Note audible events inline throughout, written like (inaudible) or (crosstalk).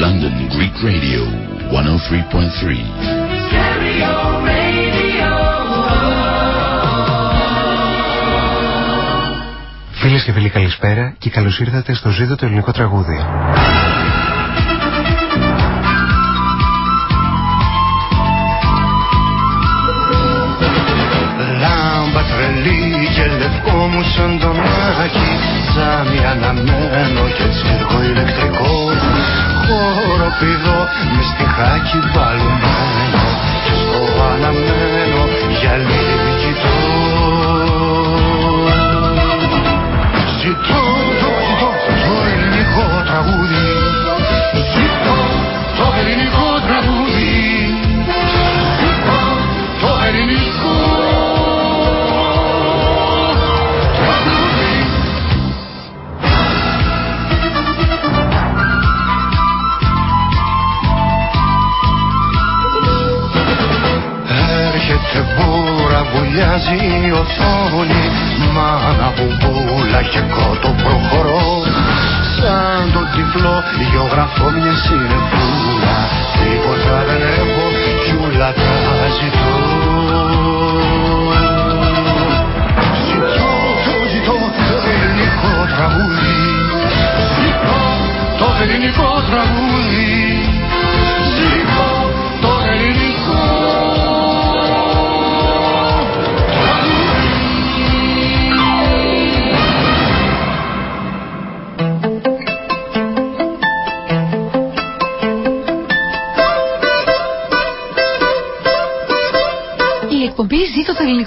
London Greek Radio 103.3. Φίλες και φίλοι καλησπέρα και καλώς ήρθατε στο ζήτο το ελληνικό τραγούδι. Λάμπα τρελή και λευκό μου σαν τον Άκη Τζάμι αναμένο και τσίρκο ηλεκτρικό Χοροπηδό με στιχάκι μπαλωμένο Και στο αναμένο γυαλί. κοιτώ οθόνη Μάνα μπουμπούλα και κότο προχωρώ. Σαν τον τυφλό γεωγραφώ μια συνεφούλα Τίποτα δεν έχω κι ούλα τα ζητώ. Ζητώ, το ζητώ το ελληνικό τραγούδι. Ζητώ το ελληνικό τραγούδι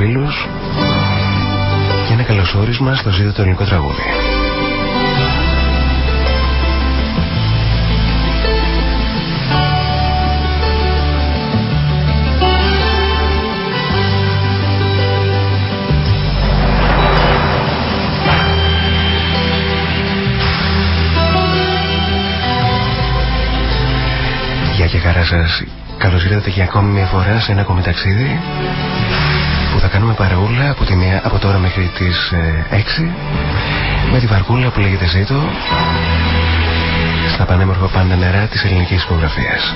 Φίλους και ένα καλωσόρισμα στο ζήτο το ελληνικό τραγούδι. Γεια και χαρά σας. Καλώς ήρθατε για ακόμη μια φορά σε ένα ακόμη ταξίδι που θα κάνουμε παραούλα από, τη μία, από τώρα μέχρι τις ε, 6 με τη βαρκούλα που λέγεται Ζήτο στα πανέμορφα πάντα νερά της ελληνικής υπογραφίας.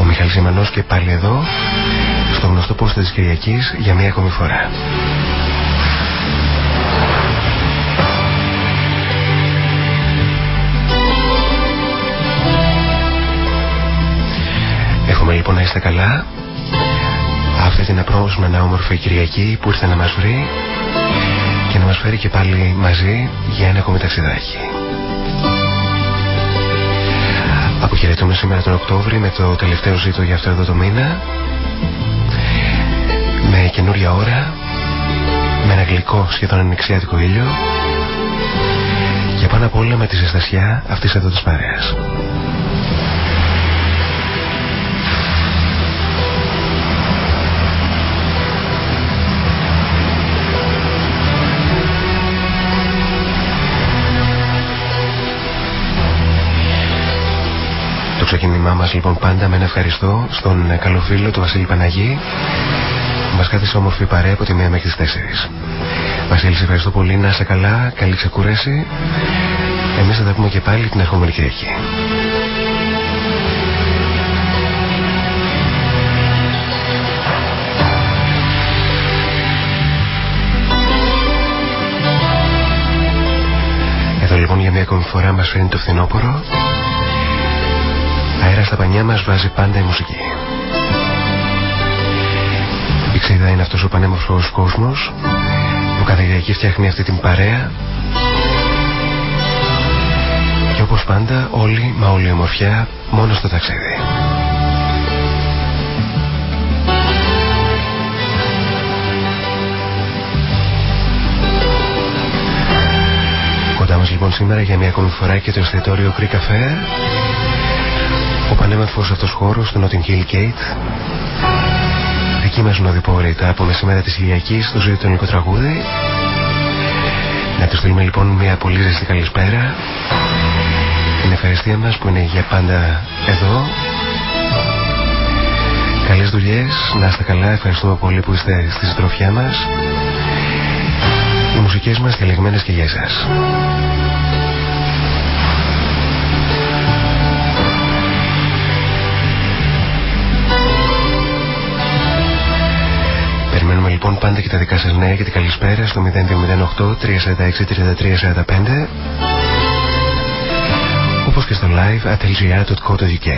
Ο Μιχάλης Ιμανός και πάλι εδώ στο γνωστό πόστο της Κυριακής για μία ακόμη φορά. Εύχομαι λοιπόν να είστε καλά αυτή την απρόσμενα όμορφη Κυριακή που ήρθε να μας βρει και να μας φέρει και πάλι μαζί για ένα ακόμη ταξιδάκι. Από χαιρετούμε σήμερα τον Οκτώβρη με το τελευταίο ζήτο για αυτό εδώ το μήνα με καινούρια ώρα με ένα γλυκό σχεδόν ανοιξιάτικο ήλιο και πάνω απ' όλα με τη ζεστασιά αυτής εδώ της παρέας. Ξεκίνημά μας λοιπόν πάντα με ένα ευχαριστώ στον καλό φίλο του Βασίλη Παναγή που μας κάθισε όμορφη παρέα από τη μία μέχρι τις 4. Βασίλη, σε ευχαριστώ πολύ. Να είσαι καλά. Καλή ξεκούραση. Εμείς θα τα πούμε και πάλι την ερχόμενη Κυριακή. Εδώ λοιπόν για μια ακόμη φορά μας φέρνει το φθινόπωρο. Αέρα στα πανιά μας βάζει πάντα η μουσική. Η ξύδα είναι αυτός ο πανέμορφος κόσμος που κάθε Κυριακή φτιάχνει αυτή την παρέα και όπως πάντα όλοι μα όλη ομορφιά μόνο στο ταξίδι. Κοντά μας λοιπόν σήμερα για μια ακόμη φορά και το εστιατόριο Greek Cafe ο πανέμορφος αυτός χώρος του Notting Hill Gate. Δική μας νοδηπόρητα από μεσημέρα της Ηλιακής στο ζωή του ελληνικό τραγούδι. Να τους στείλουμε λοιπόν μια πολύ ζεστή καλησπέρα. Την ευχαριστία μας που είναι για πάντα εδώ. Καλές δουλειές, να είστε καλά, ευχαριστούμε πολύ που είστε στη συντροφιά μας. Οι μουσικές μας διαλεγμένες και για εσάς λοιπόν πάντα και τα δικά σας νέα και την καλησπέρα στο 0208 346 3345 όπως και στο live at lgr.co.uk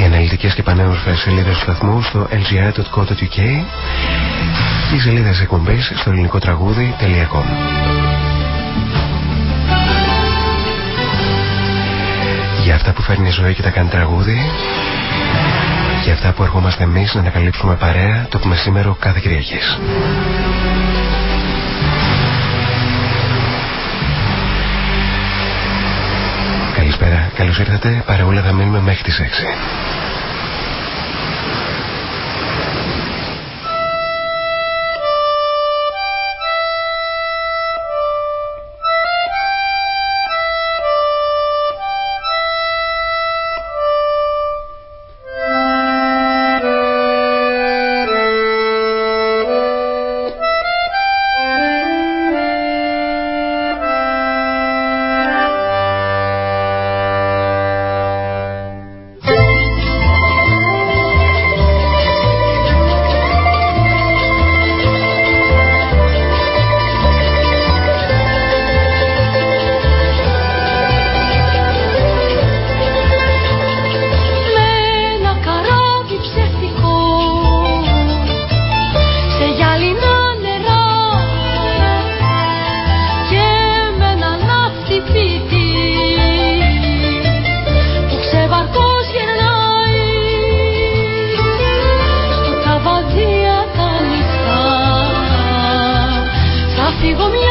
Οι αναλυτικές και πανέμορφες σελίδες του σταθμού στο lgr.co.uk και οι σελίδες εκπομπής στο ελληνικό τραγούδι.com Για αυτά που φέρνει η ζωή και τα κάνει τραγούδι και αυτά που ερχόμαστε εμείς να ανακαλύψουμε παρέα το μεσήμερο κάθε Κυριακής. Καλησπέρα, καλώς ήρθατε, παρεούλα θα μείνουμε μέχρι τις 6. consigo mismo.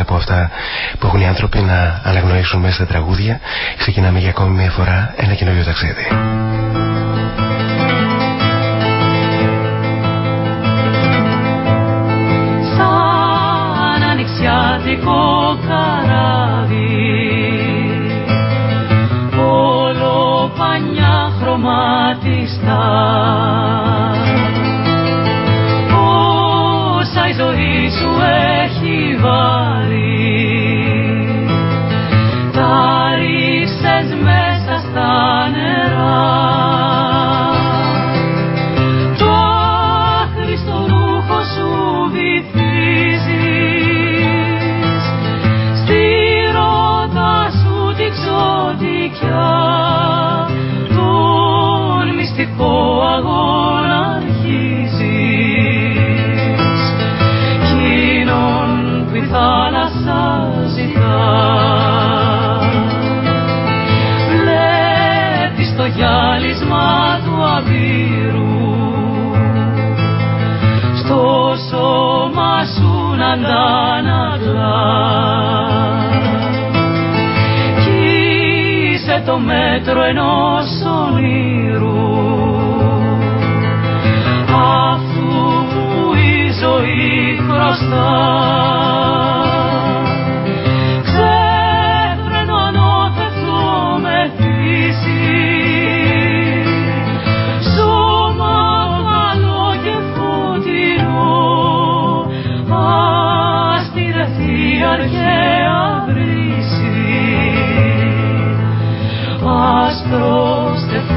Από αυτά που έχουν οι άνθρωποι να αναγνωρίσουν μέσα στα τραγούδια ξεκινάμε για ακόμη μια φορά ένα καινούριο ταξίδι. Σαν ανοιξιάτικο καράβι όλο πανιά χρωματιστά body. Το μέτρο ενός ονείρου. Αυτού που η ζωή χρωστά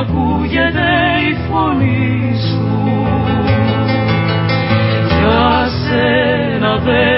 ακούγεται η φωνή δε μετράω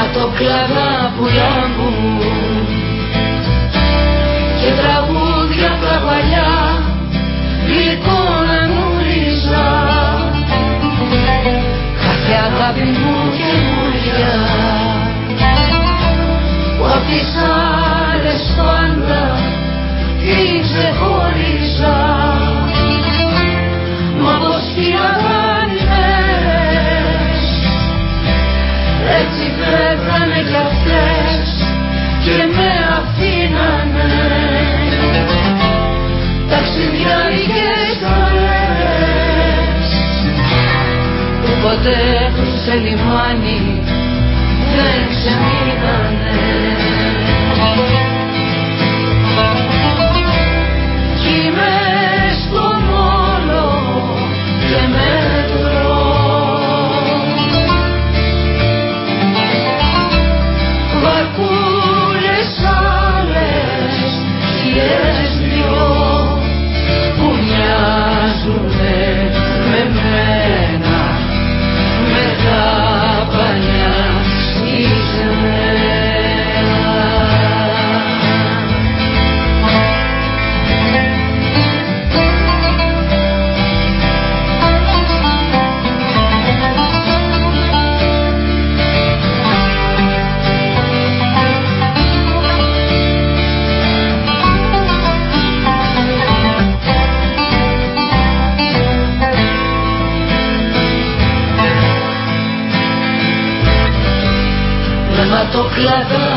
Με ματοκλάδα που λάμπουν και τραγούδια τα παλιά γλυκό να γνωρίζα. Κάθε αγάπη μου καινούρια απ' τις άλλες πάντα την ξεχώριζα έτσι φεύγανε κι αυτές και με αφήνανε ταξιδιάρικες χαρές που ποτέ σε λιμάνι δεν ξεμείνανε κλαδά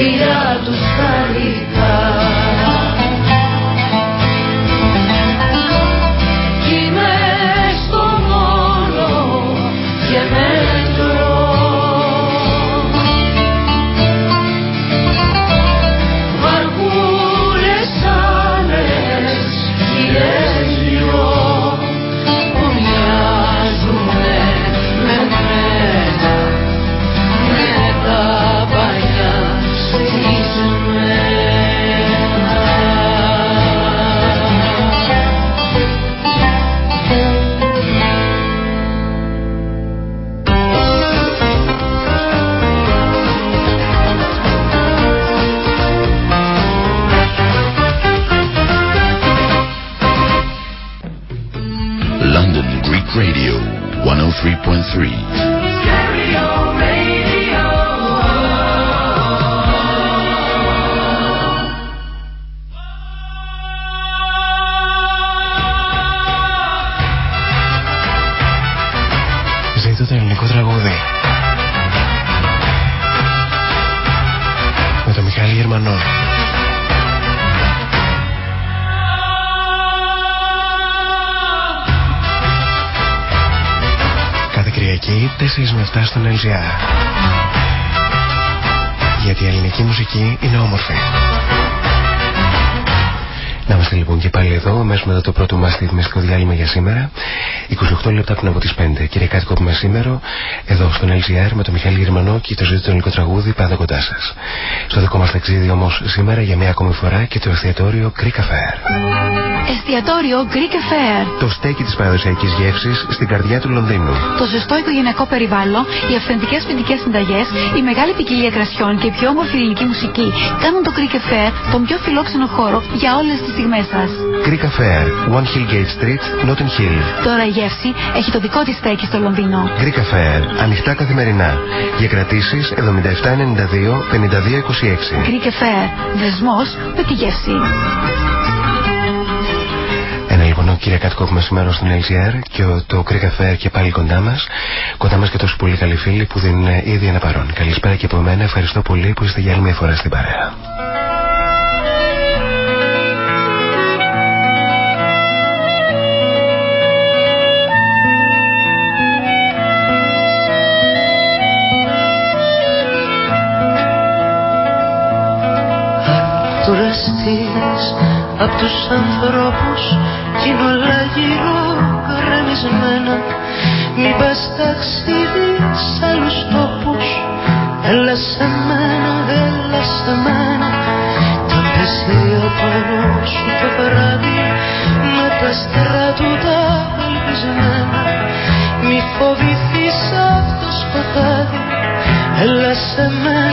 φιλιά στον LGR. Γιατί η ελληνική μουσική είναι όμορφη. Να είμαστε λοιπόν και πάλι εδώ, αμέσως μετά το πρώτο μας ρυθμιστικό διάλειμμα για σήμερα. 28 λεπτά πριν από τις 5. Κύριε Κάτοικο που σήμερα, εδώ στον LGR με τον Μιχάλη Γερμανό και το ζήτητο ελληνικό τραγούδι πάντα κοντά σας. Στο δικό μας ταξίδι όμως σήμερα για μια ακόμη φορά και το εστιατόριο Greek Affair. Εστιατόριο Greek Affair. Το στέκι της παραδοσιακής γεύσης στην καρδιά του Λονδίνου. Το ζεστό οικογενειακό περιβάλλον, οι αυθεντικές ποινικέ συνταγές, η μεγάλη ποικιλία κρασιών και η πιο όμορφη ελληνική μουσική κάνουν το Greek Affair τον πιο φιλόξενο χώρο για όλες τις στιγμές σας. Greek Affair, One Hill Gate Street, Notting Hill. Τώρα η γεύση έχει το δικό της στέκι στο Λονδίνο. Greek Affair, ανοιχτά καθημερινά. Για κρατήσεις 7792-5226. Greek Affair, δεσμός με τη γεύση. Ένα λοιπόν κύριε Κάτκο έχουμε σήμερα στην LGR και το Greek Affair και πάλι κοντά μας. Κοντά μας και τόσοι πολύ καλοί φίλοι που δίνουν ήδη ένα παρόν. Καλησπέρα και από μένα. Ευχαριστώ πολύ που είστε για άλλη μια φορά στην παρέα. Κουραστείς απ' τους ανθρώπους κι είναι όλα γύρω γκρεμισμένα. Μην πας ταξίδις σ' άλλους τόπους Έλα σε μένα, έλα σε μένα. Τα πλαισία πάνω σου το βράδυ Με τα αστρά του τα ελπισμένα. Μη φοβηθείς αυτό το σκοτάδι Έλα σε μένα,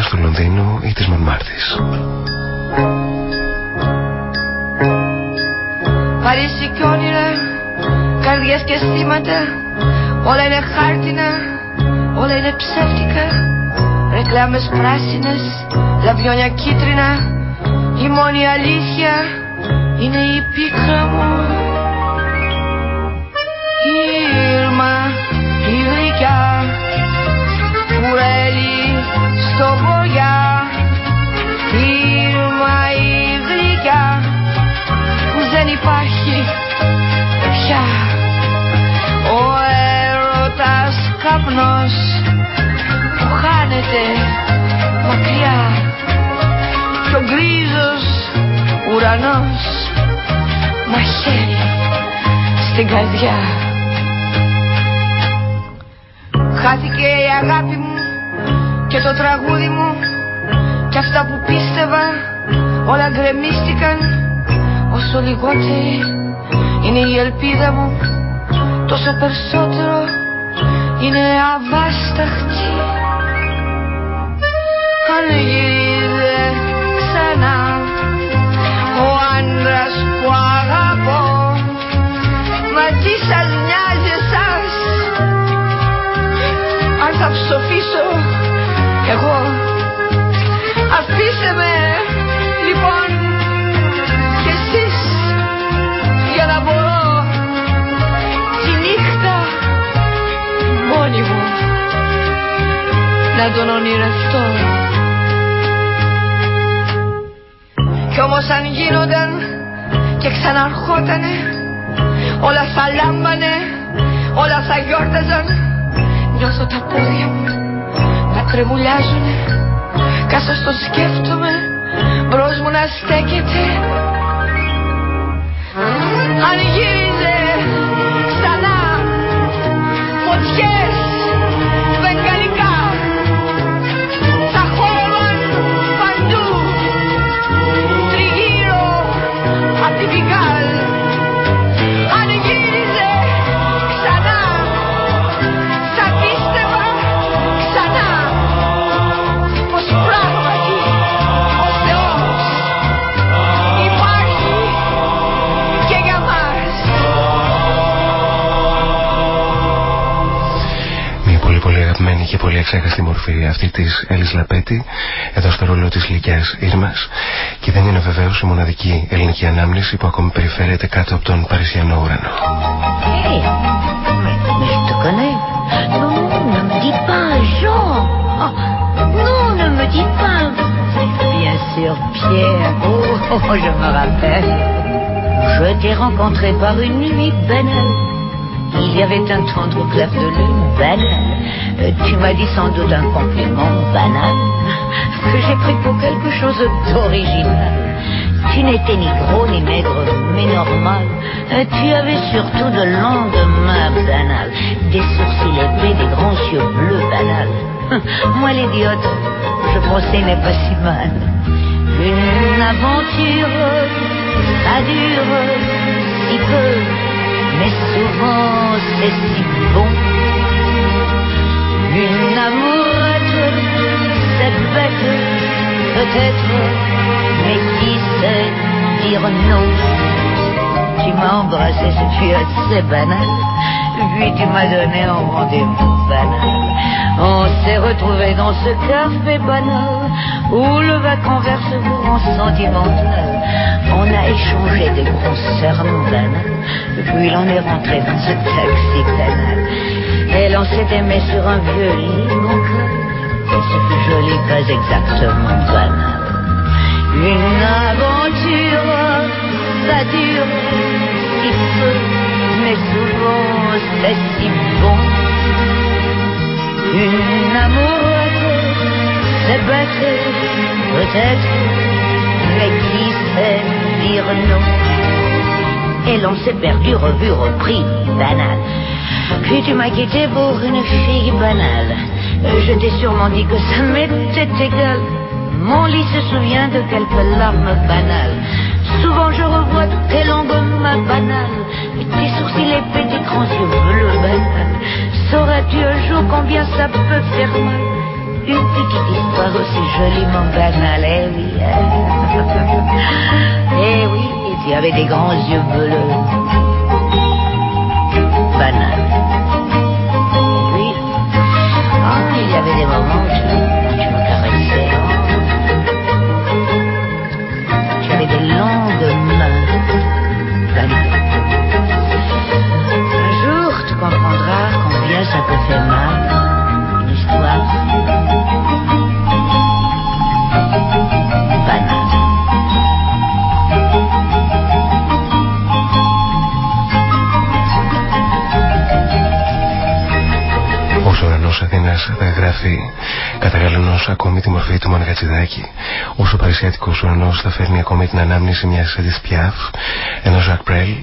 Αθήνας, του Λονδίνου ή της Μονμάρτης. Παρίσι κι όνειρα, καρδιές και αισθήματα Όλα είναι χάρτινα, όλα είναι ψεύτικα Ρεκλάμες πράσινες, στην καρδιά Χάθηκε η αγάπη μου και το τραγούδι μου και αυτά που πίστευα όλα γκρεμίστηκαν. Όσο λιγότερη είναι η ελπίδα μου τόσο περισσότερο ονειρευτώ Κι όμως αν γίνονταν και ξαναρχότανε Όλα θα λάμπανε, όλα θα γιόρταζαν. Νιώθω τα πόδια μου να τρεμουλιάζουνε. Κάσω στο σκέφτομαι μπρος μου να στέκεται. Αν γύριζε ξανά φωτιές πολύ αγαπημένη και πολύ εξέχαστη μορφή αυτή της Έλλης Λαπέτη εδώ στο ρόλο της Λυκιάς Ήρμας και δεν είναι βεβαίως η μοναδική ελληνική ανάμνηση που ακόμη περιφέρεται κάτω από τον Παρισιανό ουρανό. Hé, mais, mais je te connais. Non, ne me dis pas, Jean. Ah, non, ne me dis pas. Bien sûr, Pierre. Oh, oh, je me rappelle. Je t'ai rencontré par une nuit banale. Il y avait un tendre clair de lune banal. Euh, Tu m'as dit sans doute un compliment banal que j'ai pris pour quelque chose d'original. Tu n'étais ni gros ni maigre, mais normal. Euh, Tu avais surtout de longues mains banales, des sourcils épais, des grands yeux bleus banals. (laughs) Moi l'idiote, je pensais n'est pas si mal. Une aventure, ça dure si peu, mais souvent c'est si bon. Une amourette, c'est bête, peut-être, mais qui sait dire non? Tu m'as embrassé, c'est assez banal, puis tu m'as donné un rendez-vous banal. On s'est retrouvés dans ce café banal, où le vacant se vous rend sentimental. On a échangé des concernants banals, puis il en est rentré dans ce taxi banal. Et l'on s'est aimé sur un vieux lit, mon cœur. Et ce fut joli, pas exactement banal. Une aventure, ça dure si peu, mais souvent c'est si bon. Une amoureuse, c'est bête, peut-être, mais qui sait dire non et l'on s'est perdu, revu, repris, banal. Puis tu m'as quitté pour une fille banale. Je t'ai sûrement dit que ça m'était égal. Mon lit se souvient de quelques larmes banales. Souvent je revois tes longues banales, tes sourcils épais, tes grands yeux bleus banals. Sauras-tu un jour combien ça peut faire mal? Une petite histoire aussi joliment banale, eh oui. eh oui, (laughs) tu avais des grands yeux bleus. Banal. Ah, il y avait des moments ουρανός Αθήνας δεν γράφει κατά γαλανός ακόμη τη μορφή του Μανακατσιδάκη, όσο ο παρισιάτικος ουρανός θα φέρνει ακόμη την ανάμνηση μιας Edith Piaf, ενώ Ζακ Πρέλ,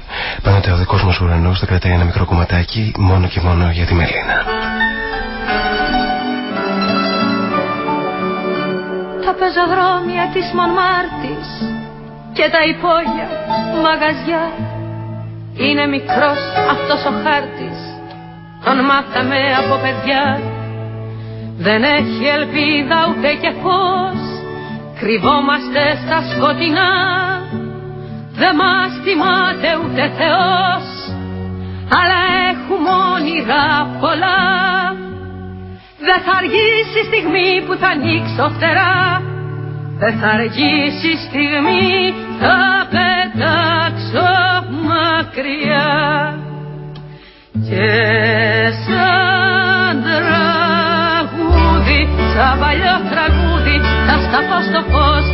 πάντοτε ο δικός μας ουρανός θα κρατάει ένα μικρό κομματάκι μόνο και μόνο για τη Μελίνα. τα πεζοδρόμια της Μονμάρτης και τα υπόγεια μαγαζιά είναι μικρός αυτός ο χάρτης τον μάθαμε από παιδιά δεν έχει ελπίδα ούτε και φως. Κρυβόμαστε στα σκοτεινά. Δεν μας τιμάται ούτε Θεός. Αλλά έχουμε όνειρα πολλά. Δεν θα αργήσει η στιγμή που θα ανοίξω φτερά. Δεν θα αργήσει η στιγμή θα πετάξω μακριά. Και σαν παλιό τραγούδι Θα σταθώ στο φως,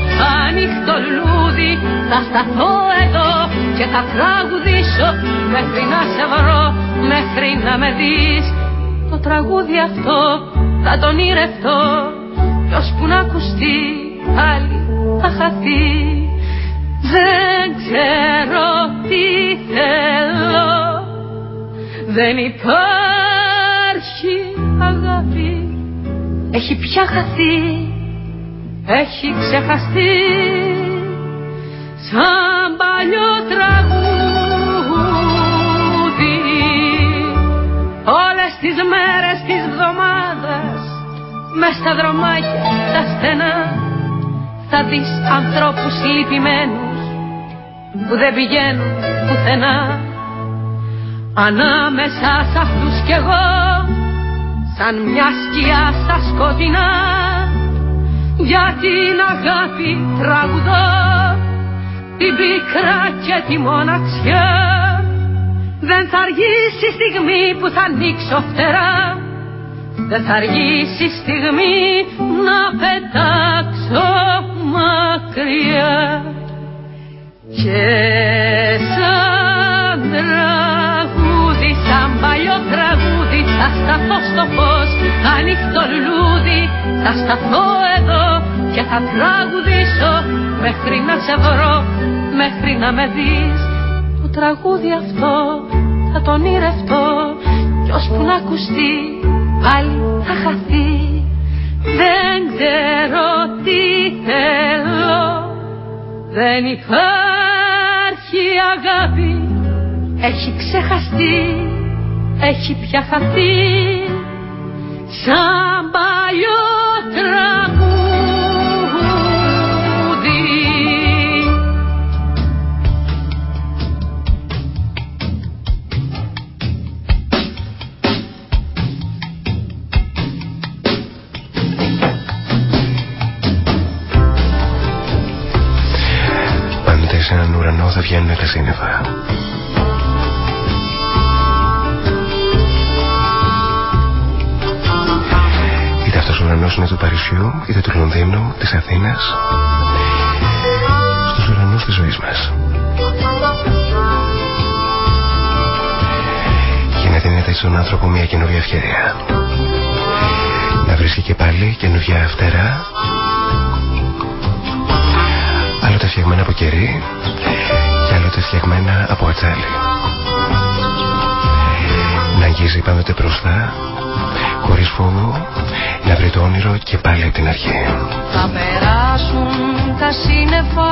ανοιχτό λουλούδι. Θα σταθώ εδώ και θα τραγουδήσω Μέχρι να σε βρω, μέχρι να με δεις. Το τραγούδι αυτό θα τον ηρευτώ κι ώσπου να ακουστεί πάλι θα χαθεί. Δεν ξέρω τι θέλω. Δεν υπάρχει αγάπη έχει πια χαθεί. Έχει ξεχαστεί. Σαν παλιό τραγούδι. Όλες τις μέρες της βδομάδας μες στα δρομάκια τα στενά θα δεις ανθρώπους λυπημένους που δεν πηγαίνουν πουθενά. Ανάμεσα σ' αυτούς κι εγώ σαν μια σκιά στα σκοτεινά. Για την αγάπη τραγουδώ την πίκρα και τη μοναξιά. Δεν θα αργήσει η στιγμή που θα ανοίξω φτερά. Δεν θα αργήσει η στιγμή να πετάξω μακριά. Και σαν τραγούδι, σαν παλιό τραγούδι Θα σταθώ στο φως, ανοιχτό λουλούδι Θα σταθώ εδώ και θα τραγουδήσω Μέχρι να σε βρω, μέχρι να με δεις. Το τραγούδι αυτό θα τον ηρευτώ κι ώσπου να ακουστεί πάλι θα χαθεί. Δεν ξέρω τι θέλω. Δεν υπάρχει αγάπη έχει ξεχαστεί έχει πια χαθεί σαν παλιό τραγούδι Πάντοτε σε έναν ουρανό θα βγαίνουν τα σύννεφα. Είτε αυτός ο ουρανός είναι του Παρισιού, είτε του Λονδίνου, της Αθήνας, στους ουρανούς της ζωής μας. Και να δίνεται στον άνθρωπο μια καινούργια ευκαιρία. Να βρίσκει και πάλι καινούργια φτερά άλλοτε φτιαγμένα από κερί και άλλοτε φτιαγμένα από ατσάλι. Να αγγίζει πάντοτε μπροστά, χωρίς φόβο, να βρει το όνειρο και πάλι από την αρχή. Θα περάσουν τα σύννεφα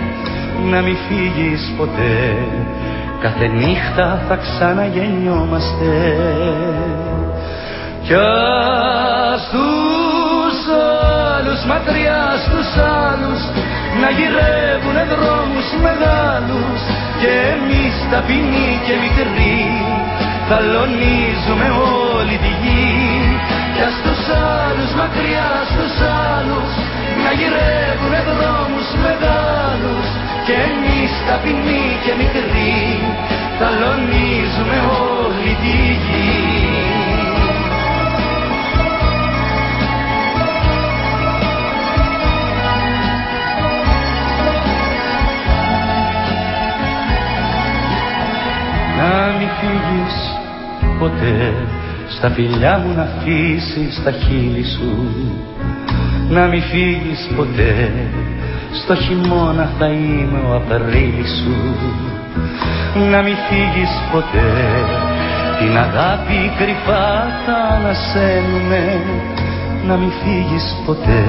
να μη φύγεις ποτέ. Κάθε νύχτα θα ξαναγεννιόμαστε. Κι ας μακριά στους άλλους να γυρεύουνε δρόμους μεγάλους. Και εμείς ταπεινοί και μικροί θαλονίζουμε όλη τη γη. Κι ας τους άλλους μακριά στους άλλους να γυρεύουνε δρόμους μεγάλους και εμείς ταπεινοί και μικροί θαλονίζουμε όλη τη γη. Να μη φύγεις ποτέ στα φιλιά μου να αφήσεις τα χείλη σου. Να μη φύγεις ποτέ στο χειμώνα θα είμαι ο απρίλης σου. Να μη φύγεις ποτέ. Την αγάπη κρυφά θα ανασένουμε. Να μη φύγεις ποτέ.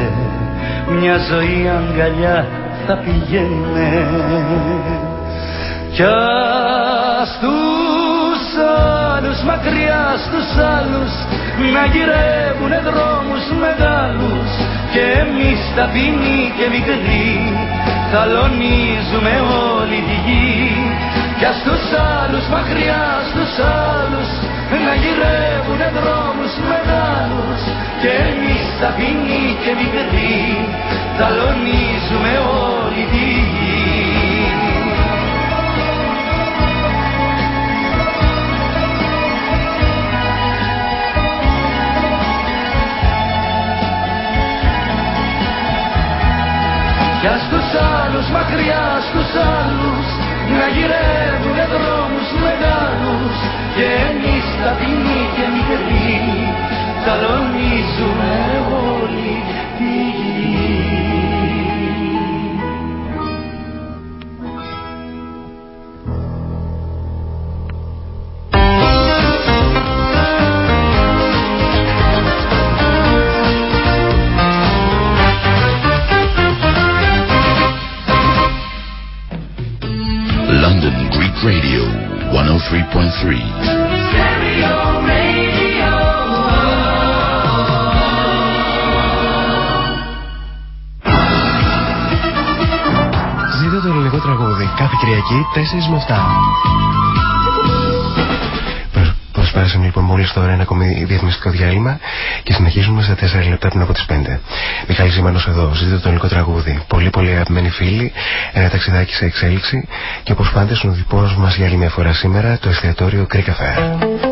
Μια ζωή αγκαλιά θα πηγαίνουμε. Κι στους άλλους μακριά στους άλλους να γυρεύουνε δρόμους μεγάλους και εμείς ταπεινοί και μικροί θαλονίζουμε όλη τη γη. Κι ας τους άλλους μακριά στους άλλους να γυρεύουνε δρόμους μεγάλους. Και εμείς ταπεινοί και μικροί θαλονίζουμε όλη τη γη Κι ας τους άλλους μακριά στους άλλους να γυρεύουνε δρόμους μεγάλους. Και εμείς τα ποινή και μικροί καλονίζουμε Radio 103.3. το ελληνικό τραγούδι κάθε Κυριακή 4 με 7. Προσπέρασαν λοιπόν μόλις τώρα ένα ακόμη διαφημιστικό διάλειμμα και συνεχίζουμε στα 4 λεπτά πριν από τις 5. Μιχάλης Ζημανός εδώ, ζείτε το ελληνικό τραγούδι. Πολύ πολύ αγαπημένοι φίλοι, ένα ταξιδάκι σε εξέλιξη και όπως πάντα στον οδηπό μας για άλλη μια φορά σήμερα το εστιατόριο Greek Cafe.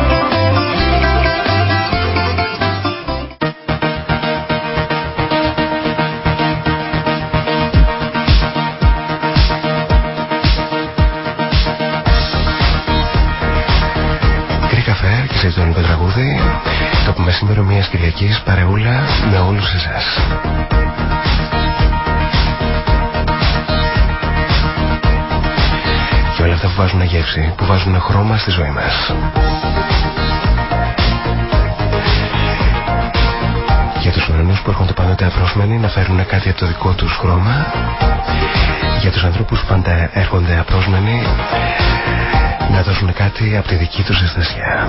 Μεσημέρο μιας Κυριακής παρεούλα με όλους εσάς. Και όλα αυτά που βάζουν γεύση, που βάζουν χρώμα στη ζωή μας. Για τους ουρανούς που έρχονται πάντοτε απρόσμενοι να φέρουν κάτι από το δικό τους χρώμα. Για τους ανθρώπους που πάντα έρχονται απρόσμενοι να δώσουν κάτι από τη δική τους αισθησία.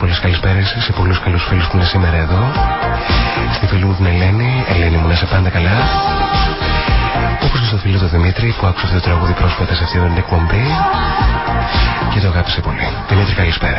Πολλές καλησπέρες σε πολλούς καλούς φίλους που είναι σήμερα εδώ. Στη φίλη μου την Ελένη. Ελένη μου να σε πάντα καλά. Όπως και στο φίλο του Δημήτρη που άκουσε αυτό το τραγούδι πρόσφατα σε αυτή την εκπομπή και το αγάπησε πολύ. Δημήτρη καλησπέρα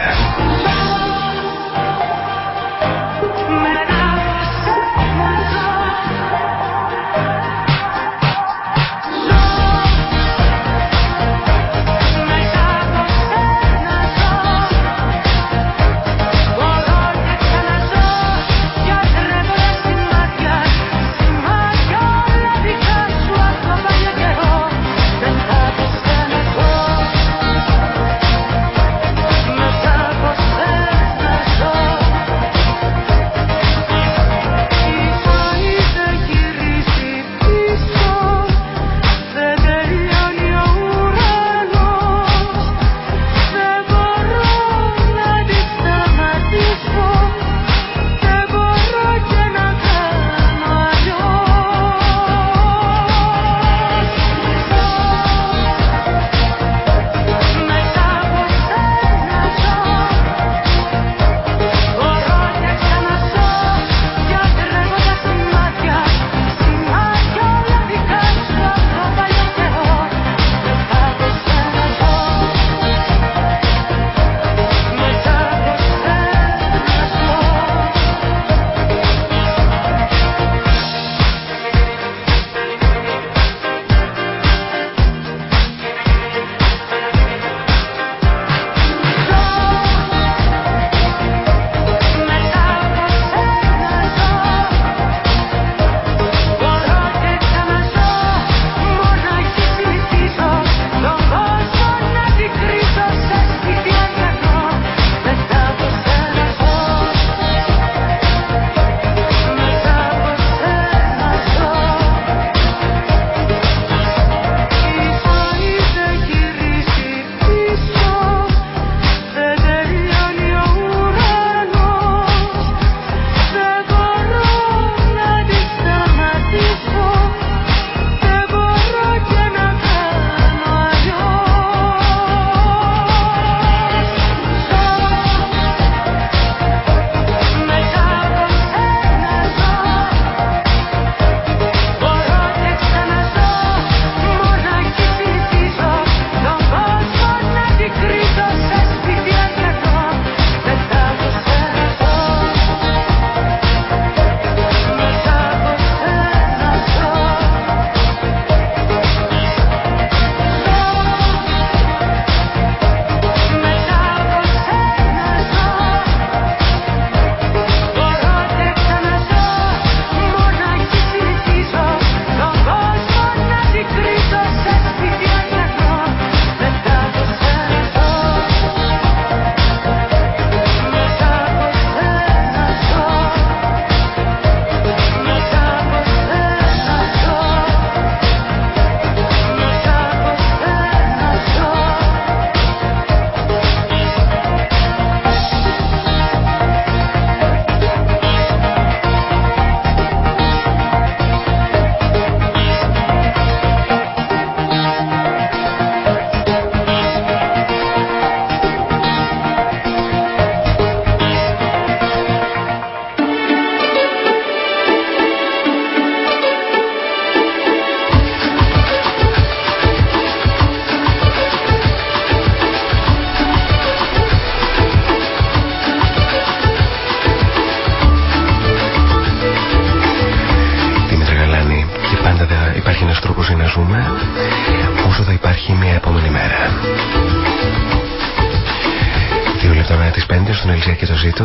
στον Ελσία και το Ζήτο.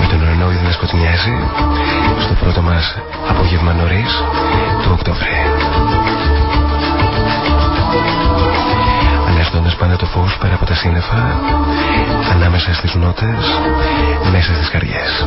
Με τον ουρανό ήδη να σκοτεινιάζει. Στο πρώτο μας απόγευμα νωρίς του Οκτώβρη. Αναστώντας πάντα το φως πέρα από τα σύννεφα ανάμεσα στις νότες μέσα στις καρδιές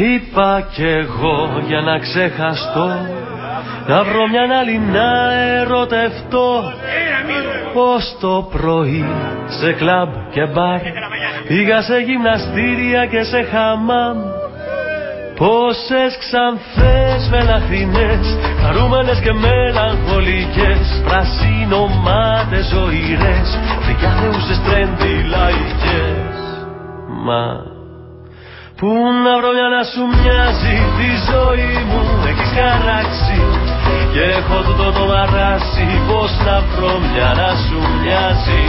Είπα κι εγώ για να ξεχαστώ Να βρω μια άλλη να ερωτευτώ. Πως το πρωί σε κλαμπ και μπαρ Πήγα σε γυμναστήρια και σε χαμάμ. Πόσες ξανθές μελαχρινές Χαρούμενες και μελαγχολικές Πρασίνομάτες ζωηρές Δικιάθεουσες τρέντι λαϊκές. Μα Πού να βρω μια να σου μοιάζει τη ζωή μου έχεις χαράξει. Και έχω τούτο το μαράσει πως να βρω μια να σου μοιάζει.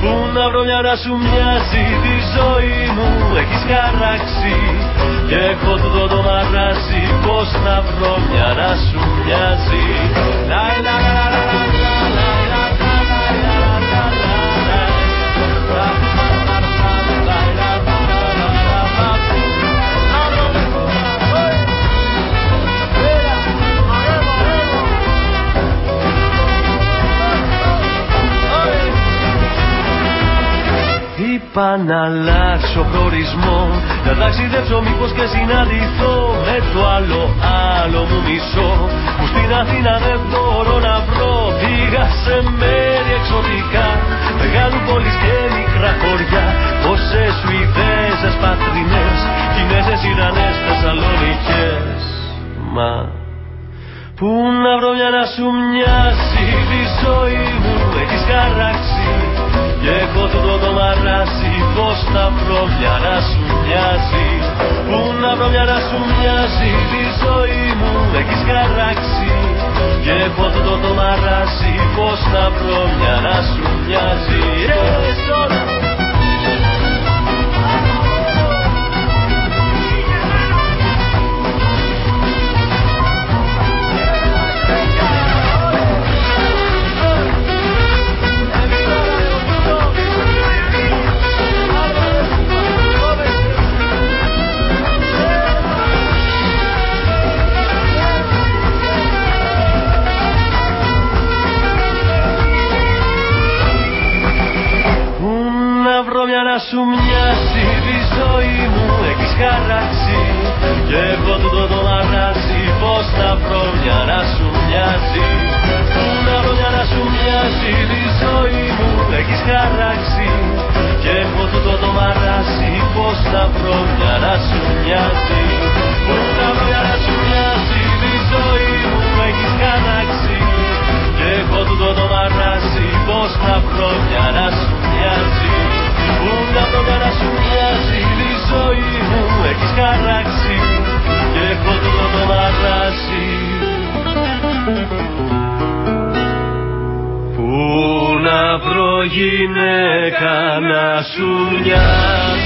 Πού να βρω μια να σου μοιάζει τη ζωή μου έχεις χαράξει. Και έχω τούτο το μαράσει πως να βρω μια να σου μοιάζει. Λα, λα, λα, λα, λα, λα, Είπα να αλλάξω προορισμό Να ταξιδέψω μήπως και συναντηθώ Με το άλλο άλλο μου μισό. Που στην Αθήνα δεν μπορώ να βρω Πήγα σε μέρη εξωτικά. Μεγάλου πόλης και μικρά χωριά. Πόσες Σουηδέζες πατρινές Κινέζες Ιρανές Θεσσαλονικές Μα Πού να βρω μια να σου μοιάζει Τη ζωή μου έχεις χαράξει Και έχω τούτο το μαράσει Πως να βρω μια να σου μοιάζει. Πού να βρω μια να σου μοιάζει Τη ζωή μου έχεις χαράξει. Και έχω τούτο το μαράσει Πως να βρω μια να σου μοιάζει. Yes, τώρα. Σου μοιάζει τη ζωή μου έχεις χαράξει Και έχω τούτο το μαράζει πως να βρω μια να σου μοιάζει Πού να βρω μια να σου μοιάζει τη ζωή μου έχεις χαράξει Και έχω τούτο το μαράζει πως να βρω μια να σου μοιάζει να βρω μια να σου μοιάζει τη ζωή μου έχεις χαράξει Και έχω τούτο το μαράζει Πού να βρω γυναίκα να σου μοιάζει;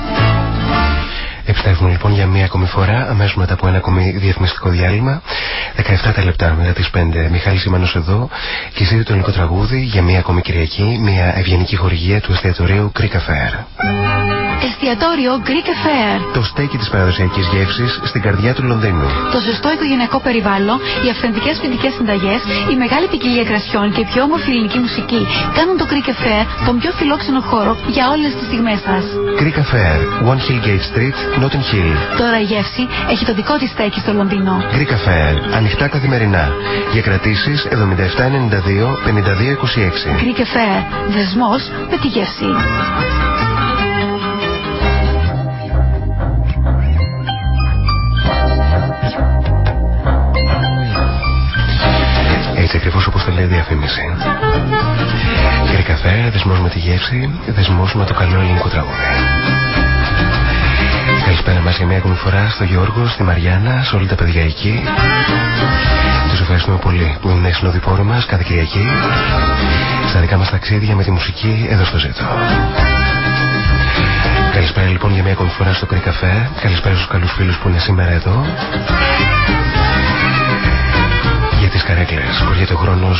Επιστρέφουμε λοιπόν για μία ακόμη φορά, αμέσως μετά από ένα ακόμη διαφημιστικό διάλειμμα. 17 τα λεπτά μετά τις 5. Μιχάλη Σιμάνο εδώ και ζήτησε το ελληνικό τραγούδι για μία ακόμη Κυριακή, μία ευγενική χορηγία του εστιατορίου Greek Affair. Εστιατόριο Greek Affair. Το στέκι της παραδοσιακής γεύσης στην καρδιά του Λονδίνου. Το ζεστό οικογενειακό περιβάλλον, οι αυθεντικές ποινικές συνταγές, η μεγάλη ποικιλία κρασιών και η πιο όμορφη ελληνική μουσική κάνουν το Greek Affair τον πιο φιλόξενο χώρο για όλες τις στιγμές σας. Greek Affair, One Hill Gate Street, Notting Hill. Τώρα η γεύση έχει το δικό της στέκι στο Λονδίνο. Greek Affair, ανοιχτά καθημερινά. Για κρατήσεις 7792-5226. Greek Affair, δεσμός με τη γεύση. Έτσι ακριβώς όπως το λέει η διαφήμιση. Κύριε Καφέ, δεσμός με τη γεύση, δεσμός με το καλό ελληνικό τραγούδι. Καλησπέρα μας για μια ακόμη φορά στο Γιώργο, στη Μαριάννα, σε όλα τα παιδιά εκεί. Τους ευχαριστούμε πολύ που είναι συνοδοιπόροι μας κάθε Κυριακή στα δικά μας ταξίδια με τη μουσική εδώ στο Ζήτο. Καλησπέρα λοιπόν για μια ακόμη φορά στο Κρυ Καφέ. Καλησπέρα στους καλούς φίλους που είναι σήμερα εδώ για τις καρέκλες. Που έρχεται ο χρόνος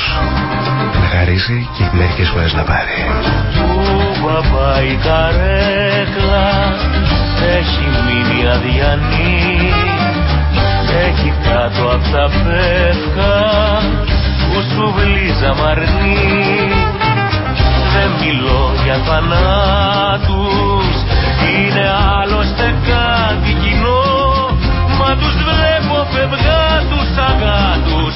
να χαρίσει και μερικές φορές να πάρει. Του παπά η καρέκλα έχει μείνει αδιανή. Έχει κάτω απ' τα πεύκα που σου βλίζα μαρνή. Δεν μιλώ για θανάτους είναι άλλωστε κάτι κοινό. Μα τους βλέπω φευγάτους αγάτους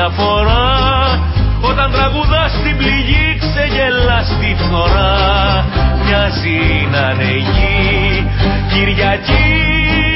μια φορά. Όταν τραγουδάς στην πληγή ξεγελάς στη φθορά. Μοιάζει να είναι γη Κυριακής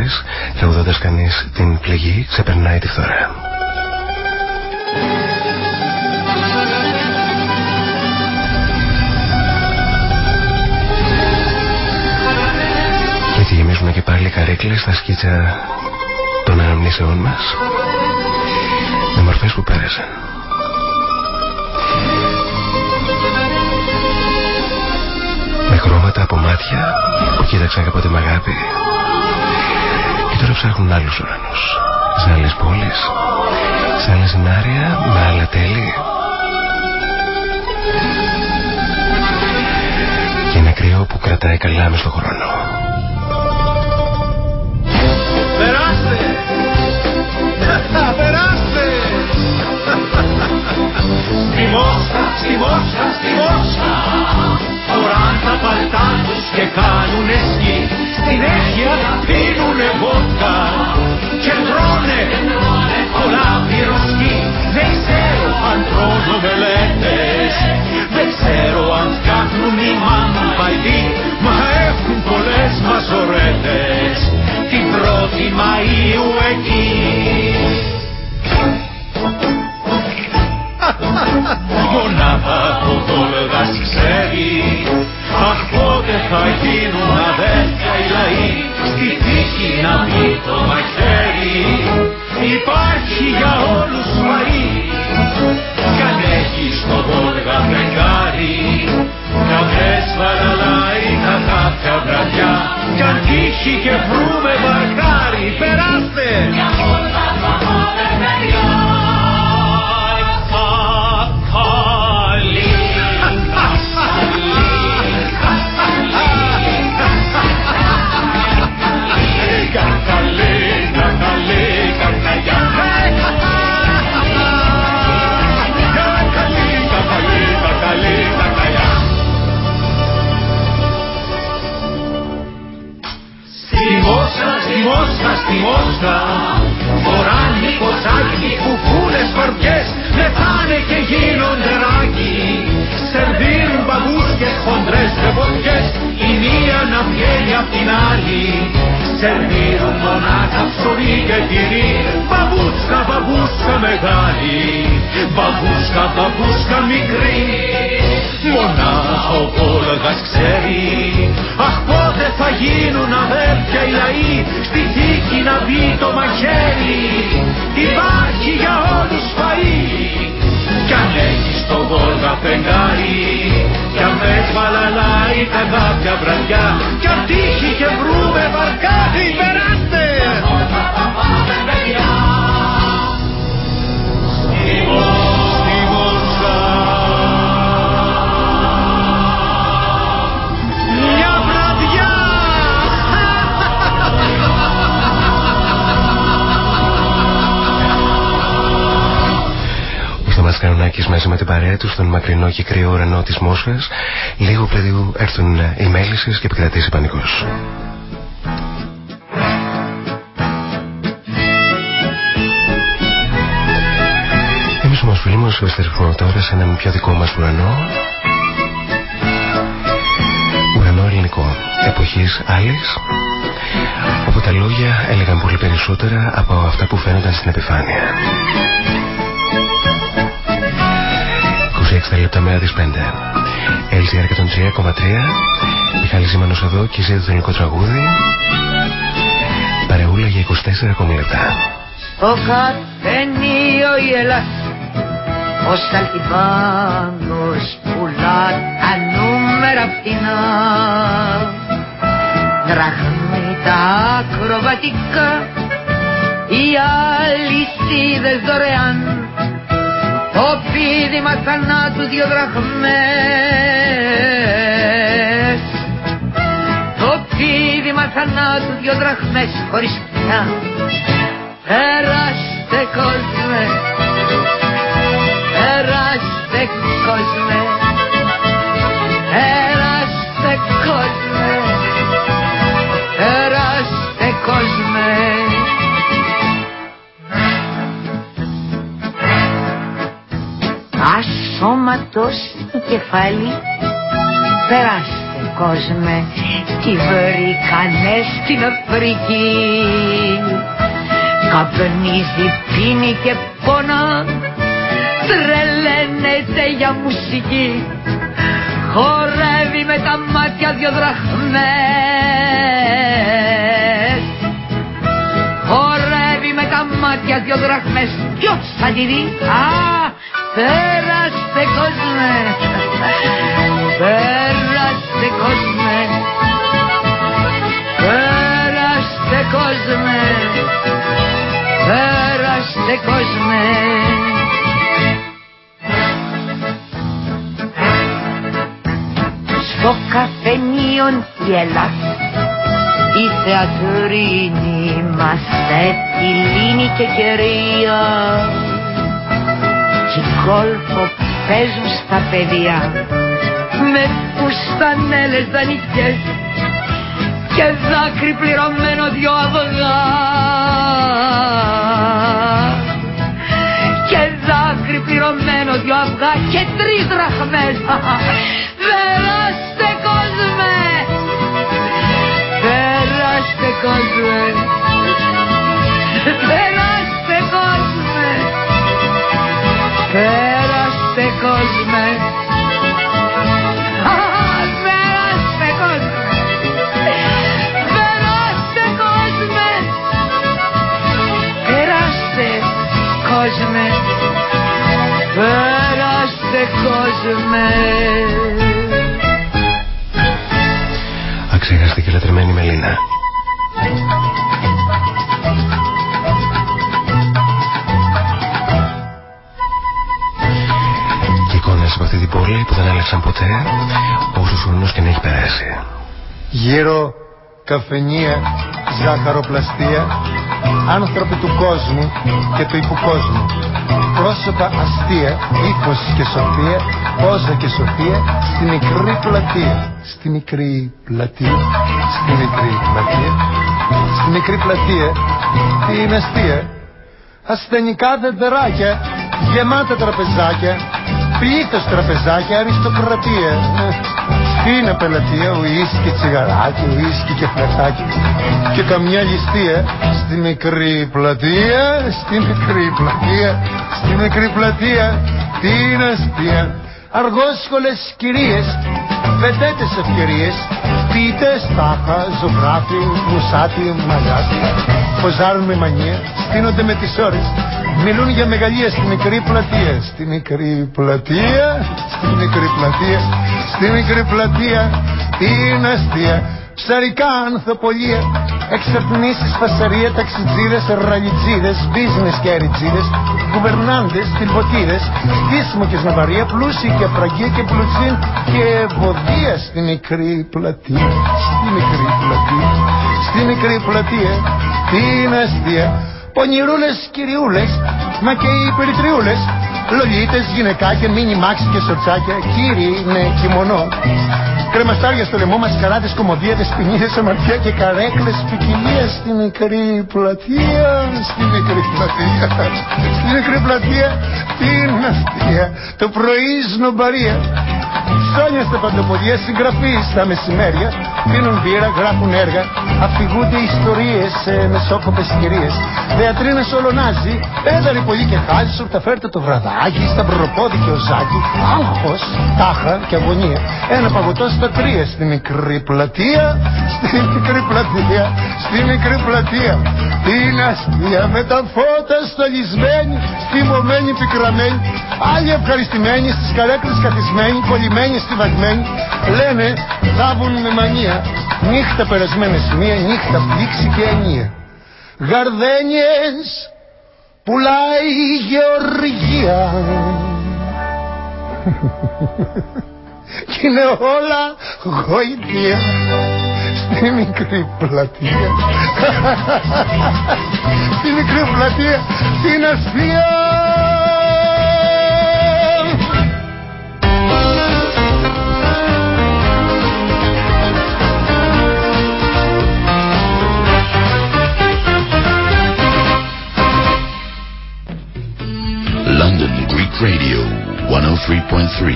φορές τραγουδώντας κανείς την πληγή ξεπερνάει τη φθορά. Και έτσι γεμίζουμε και πάλι καρέκλες στα σκίτσα των αναμνήσεών μας Οι μορφές που πέρασαν. Με χρώματα από μάτια που κοίταξαν κάποτε με αγάπη και τώρα ψάχνουν άλλους ουρανούς. Σε άλλες πόλεις. Σε άλλα σενάρια με άλλα τέλη. Και ένα κρυό που κρατάει καλά μες στον χρόνο. Περάστε! Περάστε! Στη Μόσχα, στη Μόσχα, στη Μόσχα. Φοράν τα παλτά τους και κάνουνε σκι Συνέχεια πίνουνε βότκα Και τρώνε πολλά πυροσκή. Δεν ξέρω αν τρώνε μελέτες Δεν ξέρω αν φτιάχνουν οι μάμπαϊδοί Μα έχουν πολλές μαζορέτες. Την πρώτη Μαΐου εκεί λαοί Στη θήκη να μπει το μαχαίρι. Υπάρχει για όλους φαΐ. Κι αν έχεις το Βόλγα φεγγάρι Κι αν μες βαλαλάει τα κάποια βραδιά Κι αν τύχει και βρούμε βαρκάρι Ο Σταμάτης Κανονάκης μαζί με την παρέα τους στον μακρινό και κρύο ουρανό της Μόσχας λίγο πριν έρθουν οι μέλισσες και επικρατήσει πανικός. Εμείς όμως φίλοι μας επιστρέφουμε τώρα σε έναν πιο δικό μας ουρανό ουρανό ελληνικό εποχής άλλης όπου τα λόγια έλεγαν πολύ περισσότερα από αυτά που φαίνονταν στην επιφάνεια. 26 λεπτά μέρα τις 5. LGR και τον 3,3. Μιχάλη Ζήμανος εδώ και ζει το ελληνικό τραγούδι. Παρεούλα για 24 ακόμη λεπτά. Στο καφενείο η Ελλάς ο Σαλτιβάνος πουλά τα νούμερα φθηνά Δραχμή τα ακροβατικά οι αλυσίδες δωρεάν το πίδημα θανάτου δυο δραχμές. Το πίδημα θανάτου δυο δραχμές χωρίς πια. Περάστε κόσμε. Περάστε κόσμε Ασώματος το κεφάλι. Περάστε κόσμε Τι βρήκανε στην Αφρική. Καπνίζει, πίνει και πόνα. Τρελαίνεται για μουσική. Χορεύει με τα μάτια δυο δραχμές. Χορεύει με τα μάτια για δυο δραχμές. Ποιος θα τη δει; Α, Πέρασε κόσμε. Πέρασε κόσμε. Πέρασε κόσμε. Πέρασε κόσμε. Στο καφενείο γελάς η θεατρίνη μας λύνει και κερία. Κι κόλπο παίζουν στα παιδιά με φουστανέλες δανεικές και δάκρυ πληρωμένο δυο αυγά. Και δάκρυ πληρωμένο δυο αυγά και τρεις δραχμές. Περάστε κόσμε! Περάστε κόσμε! Περάστε κόσμε. Περάστε κόσμε. Περάστε κόσμε. Περάστε κόσμε. Περάστε κόσμε. Αξέχαστη και λατρεμένη Μελίνα. Πόλη που δεν άλλαξαν ποτέ όσους ουρανούς και να έχει περάσει. Γύρω καφενεία, ζάχαροπλαστεία, άνθρωποι του κόσμου και του υποκόσμου. Πρόσωπα αστεία, ύφος και σοφία, πόζα και σοφία, στη μικρή πλατεία. Στη μικρή πλατεία, στη μικρή πλατεία, στη μικρή πλατεία, την αστεία. Ασθενικά δεδεράκια, γεμάτα τραπεζάκια, πλήθος τραπεζάκια, αριστοκρατία. Είναι απελατεία, ουίσκι, τσιγαράκι, ουίσκι και φλετάκι και καμιά ληστεία στη μικρή πλατεία, στη μικρή πλατεία, στη μικρή πλατεία, την αστεία; Αργόσχολες κυρίες, βεντέτες ευκαιρίες, ποιητές τάχα, ζωγράφοι, μουσάτι, μαγάτι, ποζάρουν με μανία, στείνονται με τις ώρες, μιλούν για μεγαλεία στη μικρή πλατεία, στη μικρή πλατεία, στη μικρή πλατεία, στη μικρή πλατεία, την αστεία. Ψαρικά ανθοπολία, εξερπνήσεις, φασαρία, ταξιτζίδες, ραλιτζίδες, business και αριτζίδες, κουβερνάντες, τυλβοτίδες, στήσιμο και σναβαρία, πλούσιοι και αφραγία και πλουτσίν και ευωδία στη μικρή πλατεία, στη μικρή πλατεία, στη μικρή πλατεία, την αστεία; Πονηρούλες, κυριούλες, μα και οι περιτριούλες, λολίτες, γυναικάκια, μίνι μάξι και σορτσάκια, κύριοι με κιμονό. Κρεμαστάρια στο λαιμό μας, καράτες, κομμωδίες, ποινίδες, αμαρτία και καρέκλες ποικιλία στη μικρή πλατεία, στη μικρή πλατεία, στη μικρή πλατεία, την αστεία, το πρωί σνομπαρία. Σόνια στα παντοποδία, συγγραφεί στα μεσημέρια, πίνουν μπύρα, γράφουν έργα, αφηγούνται ιστορίες σε μεσόκοπες κυρίες. Θεατρίνες ολονάζει, πέδαροι πολύ και χάζι, σου τα φέρτε το βραδάκι, στα προπόδι και ο ζάκι, άγχος, τάχα και αγωνία. Ένα παγωτό στα τρία, στη μικρή πλατεία, στη μικρή πλατεία, στη μικρή πλατεία. Την αστεία με τα φώτα στολισμένη, θυμωμένη, πικραμένη, άλλοι ευχαριστημένοι στις καρέκλες καθισμένοι, κολλημένοι, στιβαγμένοι, λένε θάβουν με μανία, νύχτα περασμένες μία νύχτα πλήξη και ενία. Γαρδένιες πουλάει η Γεωργία. Κι είναι όλα γοητεία στη μικρή πλατεία. Στη μικρή πλατεία την αστεία London Greek Radio 103.3.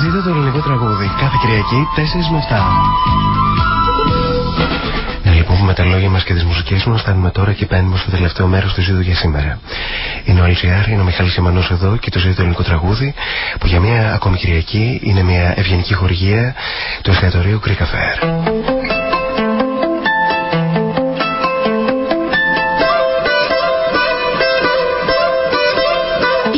Ζείτε το ελληνικό τραγούδι κάθε Κυριακή 4 με 7. Να λοιπόν με τα λόγια μας και τις μουσικές μας, φτάνουμε τώρα και μπαίνουμε στο τελευταίο μέρος του ζήτου για σήμερα. Είναι ο LGR, είναι ο Μιχάλης Σιμανό εδώ και το ζήτο ελληνικό τραγούδι που για μια ακόμη Κυριακή είναι μια ευγενική χορηγία του εστιατορίου Greek Affair.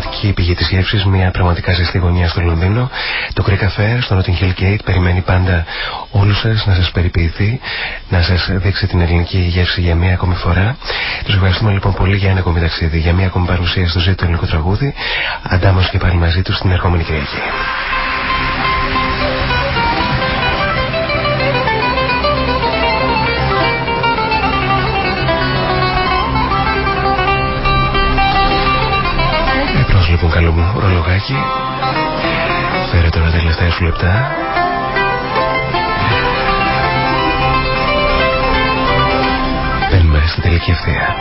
Πραγματική πηγή της γεύσης, μια πραγματικά ζεστή γωνία στο Λονδίνο. Το Greek Cafe στο Notting Hill Gate περιμένει πάντα όλους σας να σας περιποιηθεί, να σας δείξει την ελληνική γεύση για μια ακόμη φορά. Τους ευχαριστούμε λοιπόν πολύ για ένα ακόμη ταξίδι, για μια ακόμη παρουσία στο ζήτο ελληνικό τραγούδι. Αντάμωση και πάλι μαζί τους την ερχόμενη Κυριακή. Καλό μου ρολογάκι. Φέρε τώρα τα τελευταία σου λεπτά. Μπαίνουμε στην τελική ευθεία.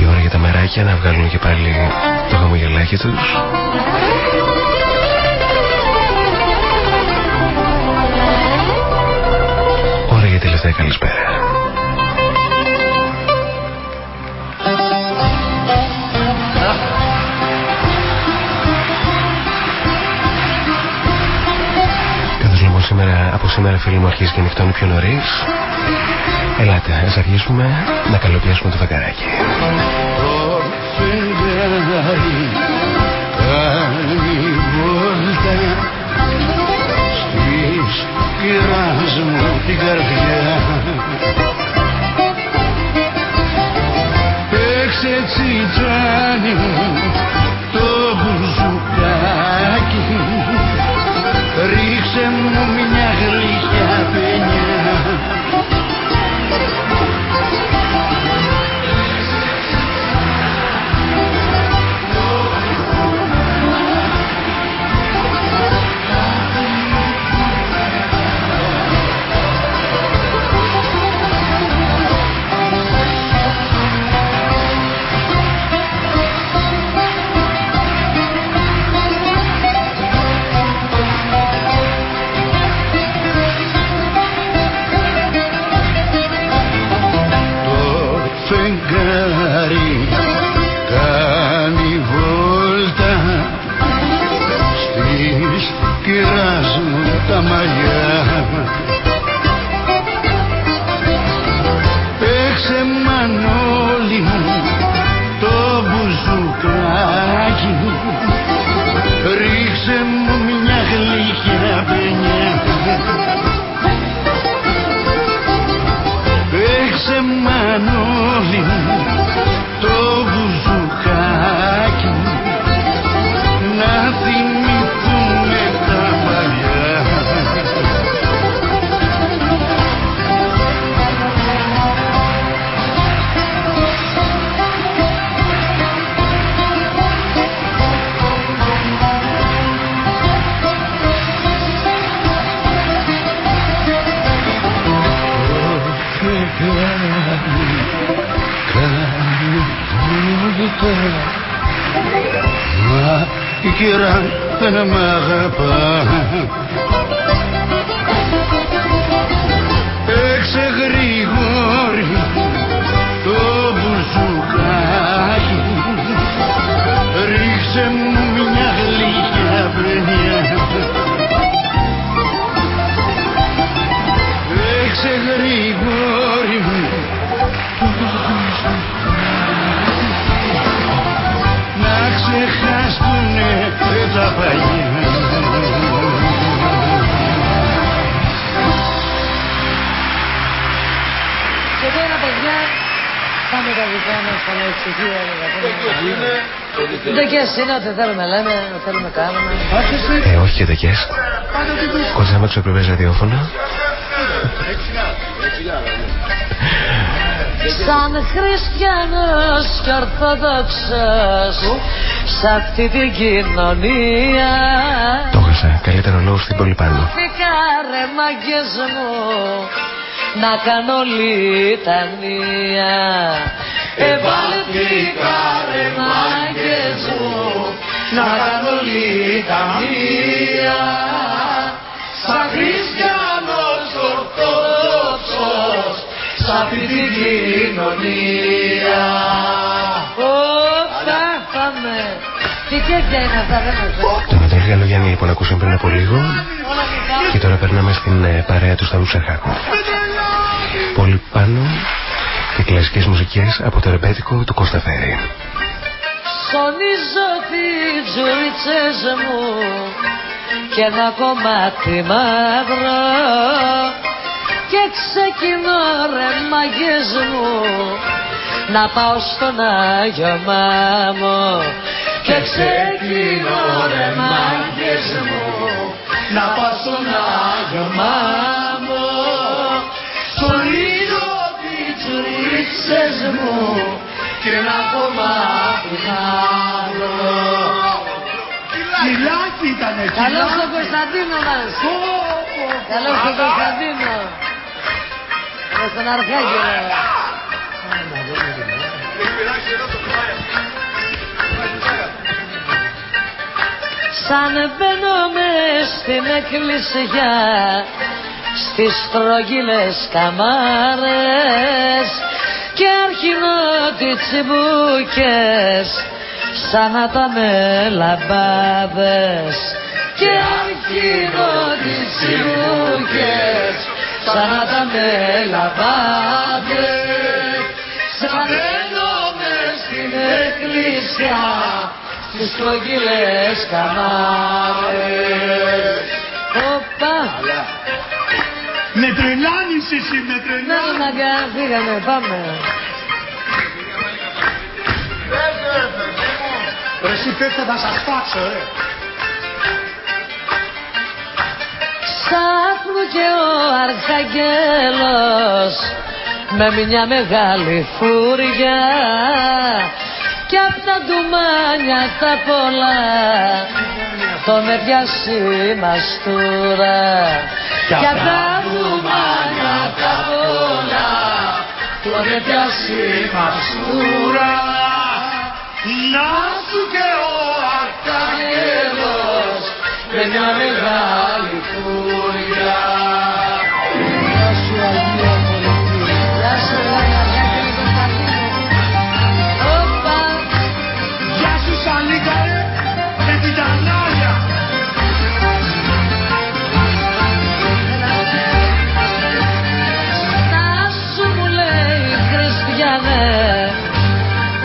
Η ώρα για τα μεράκια να βγάλουν και πάλι το χαμογελάκι τους. Ώρα για τελευταία καλησπέρα. Σήμερα, από σήμερα φίλοι μου αρχίζει και νυχτώνει πιο νωρίς. Ελάτε, ας αρχίσουμε να καλοπιάσουμε το φεγγαράκι. Το φεγγάρι κάνει βόλτα Στις πειράς μου την καρδιά Παίξε τσιτσάνι μου το μπουζουκάκι. Ρίξε μου μια Italy. Μας στα ησυχία Δεν και εσύ είναι ότι θέλουμε λέμε, ότι θέλουμε κάνουμε. Ε, όχι και δεκές Κοντά με τους επιβές ραδιόφωνα. Σαν χριστιανός και ορθόδοξος Σ' αυτή την κοινωνία. Το έχασα, καλύτερο λόγο στην πόλη πάνω. Ρε μάγκες μου να κάνω λιτανία Εβαλθήκα ρε μάγκες μου να κάνω λιτανία σαν χριστιανός ορθόδοξος σ' αυτή την κοινωνία. Ωπα, πάμε Τι τέτοια είναι αυτά, δεν μας Το Ανατολή Γαλλογιάννη λοιπόν ακούσαμε πριν από λίγο. Και τώρα περνάμε στην ε, παρέα του Σταύρου Ψαχάκου. Πολύ πάνω και κλασικές μουσικές από το ρεμπέτικο του Κώστα Φέρη. Σονίζω τις τζουριτσές μου και ένα κομμάτι μαύρο και ξεκινώ ρε μαγιές μου να πάω στον Άγιο Μάμο και ξεκινώ ρε μαγιές μου να πάω στον Άγιο Μάμο τις τζουριτσές μου και ένα κομμάτι μαύρο Κυλάκι ήτανε, Καλώς τον Κωνσταντίνο μας. Καλώς τον Κωνσταντίνο. Με στον Αρχάγγελο. Σαν μπαίνω μες στην εκκλησιά στις στρογγυλές καμάρες και αρχινώ τις τσιμπούκες σαν να ήταν λαμπάδες και αρχινώ τις τσιμπούκες σαν να ήταν λαμπάδες σαν μπαίνω μες στην εκκλησιά στις στρογγυλές καμάρες. Οπα! Με τρελάνεις εσύ, με Να τρελάνεις. να φύγαμε, πάμε. Ρε εσύ πέφτε θα σας φάξω, ρε. Στάθμου και ο Αρχαγγέλος με μια μεγάλη φούρια κι απ' τα ντουμάνια τα πολλά τον έπιασε η μαστούρα κι απ' τα ντουμάνια τα πολλά τον έπιασε η μαστούρα να σου και ο Αρχαγγέλος με μια μεγάλη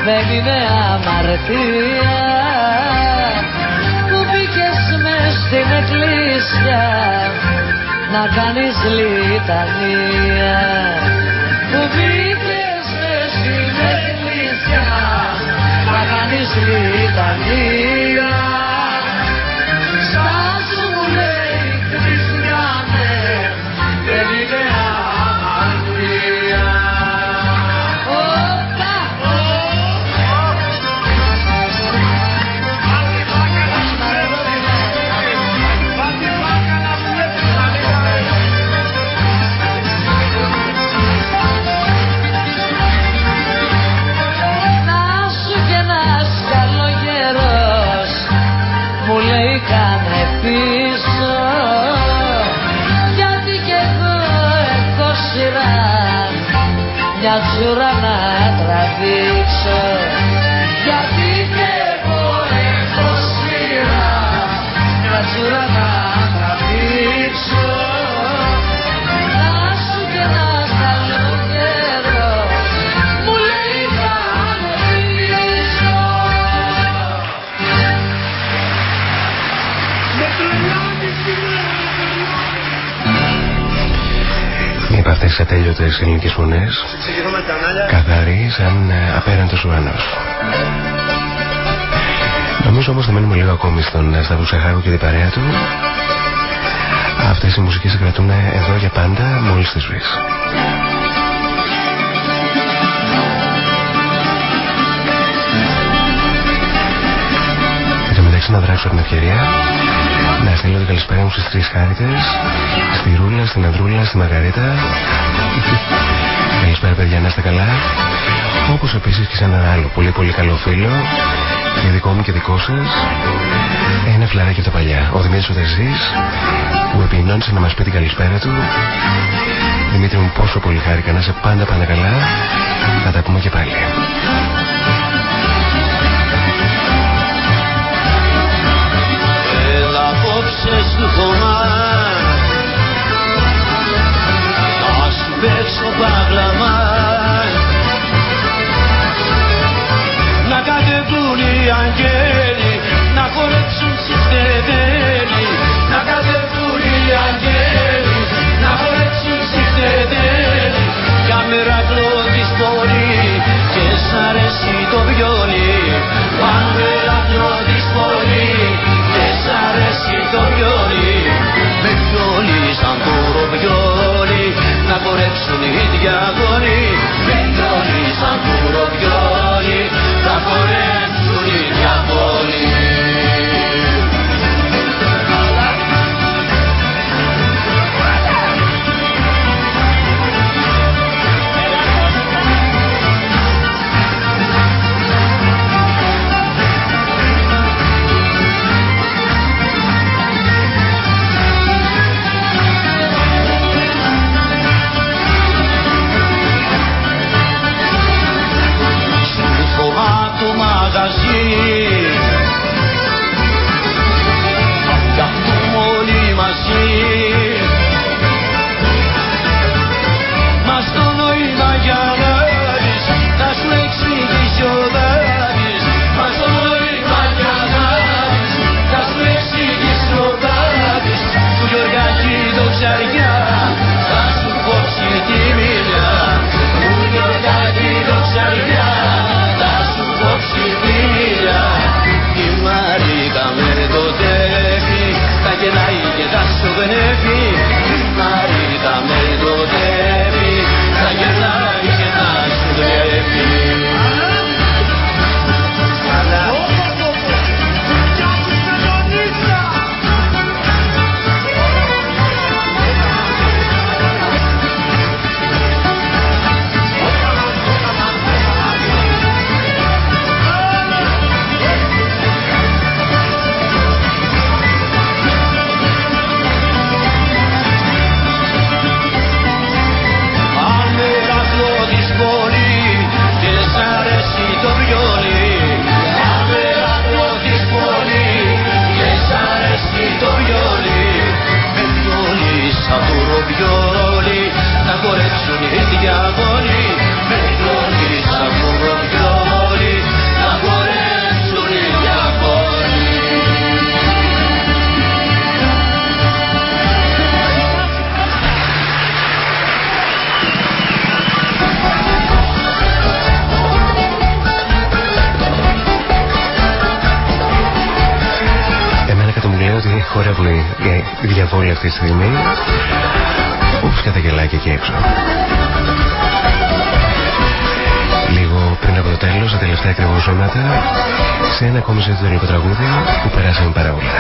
δεν είναι αμαρτία. Που μπήκες μες στην εκκλησιά να κάνεις λιτανία. Που μπήκες μες στην εκκλησιά να κάνεις λιτανία τις ατέλειωτες ελληνικές φωνές Ξεκινώ με κανάλια. καθαρής σαν ε, απέραντος ουρανός. Νομίζω όμως θα μένουμε λίγο ακόμη στον ε, Σταύρου Ψαχάκου και την παρέα του. Αυτές οι μουσικές σε κρατούν εδώ για πάντα μόλις τις βρεις. Δώσω την ευκαιρία. Να στείλω την καλησπέρα μου στις τρεις χάριτες. Στη Ρούλα, στην Ανδρούλα, στη Μαργαρίτα. Καλησπέρα παιδιά να είστε καλά. Όπως επίσης και σε έναν άλλο πολύ πολύ καλό φίλο και δικό μου και δικό σας ένα φλαράκι από τα παλιά. Ο Δημήτρης Οδεζής που επινώνησε να μας πει την καλησπέρα του. Δημήτρη μου πόσο πολύ χάρηκα. Να είσαι πάντα πάντα καλά. Θα τα πούμε και πάλι απόψε στο χωμάς. Να σου παίξω παγλαμά Να κατεβούν οι αγγέλοι Να χορέψουν συστεδέλοι Να κατεβούν οι αγγέλοι Να χορέψουν συστεδέλοι Για μερακλό της πόλη Και σ' αρέσει το βιόλι Να χορέψουν οι διαγώνοι Με βιόλι σαν το ροβιόλι Να χορέψουν οι διαγώνοι αυτή τη στιγμή όπως και τα γελάκια εκεί έξω. Λίγο πριν από το τέλος, τα τελευταία ακριβώς ζώματα σε ένα ακόμη ζητητικό τραγούδι που περάσαμε πάρα όλα.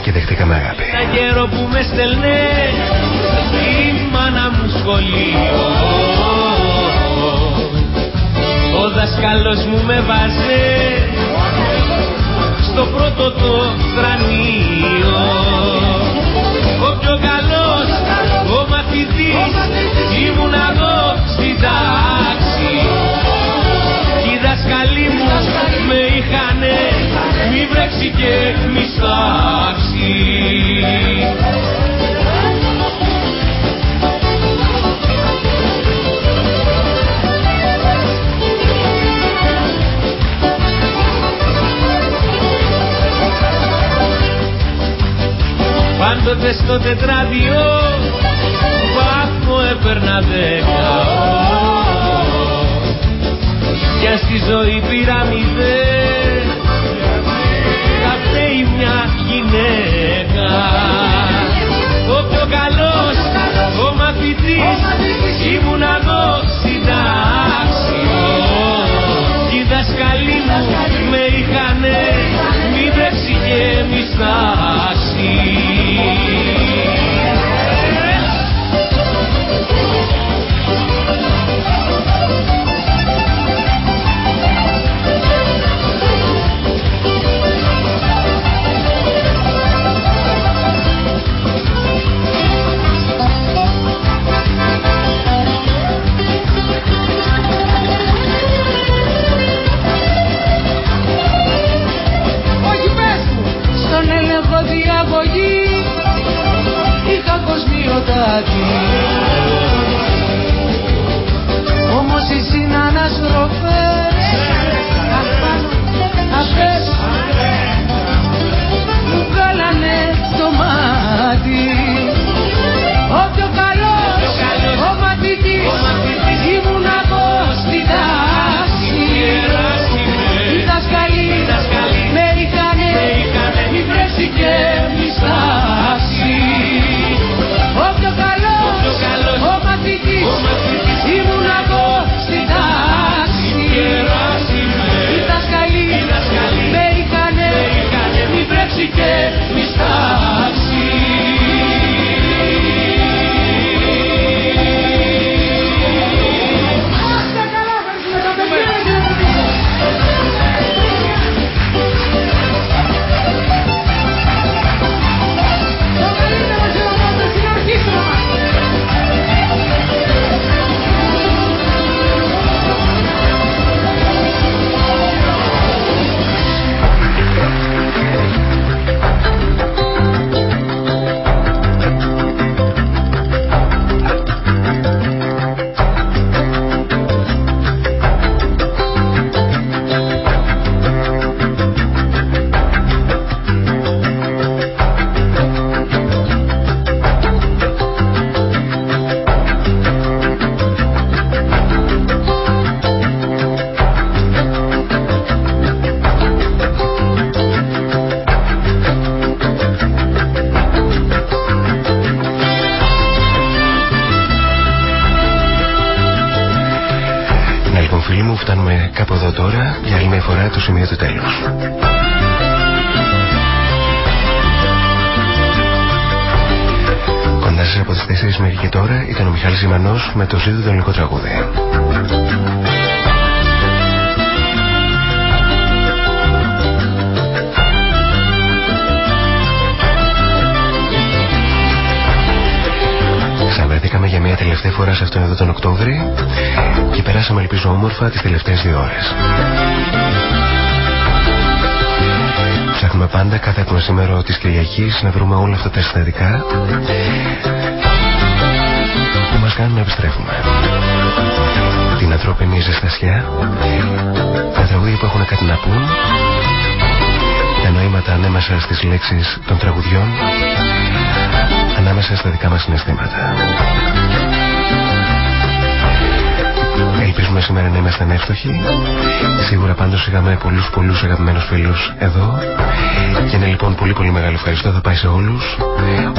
Ξαναστήλαμε και Πάντοτε στο τετράδιο βαθμό έπαιρνα δέκα. Κι στη ζωή πήρα μηδέν Θα φταίει μια γυναίκα. Ο πιο καλός, ο μαθητής Ήμουν εγώ στην τάξη Οι δασκαλοί μου με είχανε Μη βρέξει και μη κοσμιοτάτη Όμως οι συναναστροφές Αυτές Μου κάλανε το μάτι. Ο πιο καλός Ο μαθητής. Ήμουν ήταν ο Μιχάλης Ζημανός με το ζήτο το ελληνικό τραγούδι. Ξαναβρεθήκαμε για μια τελευταία φορά σε αυτόν εδώ τον Οκτώβρη και περάσαμε ελπίζω όμορφα τις τελευταίες δύο ώρες. Ψάχνουμε πάντα κάθε σήμερα της Κυριακής να βρούμε όλα αυτά τα αισθητικά που μας κάνουν να επιστρέφουμε. Την ανθρώπινη ζεστασιά, τα τραγούδια που έχουν κάτι να πούν, τα νοήματα ανάμεσα στις λέξεις των τραγουδιών, ανάμεσα στα δικά μας συναισθήματα. Ελπίζουμε σήμερα να είμαστε εύστοχοι. Σίγουρα πάντως είχαμε πολλούς πολλούς αγαπημένους φίλους εδώ. Και είναι λοιπόν πολύ πολύ μεγάλο ευχαριστώ θα πάει σε όλους.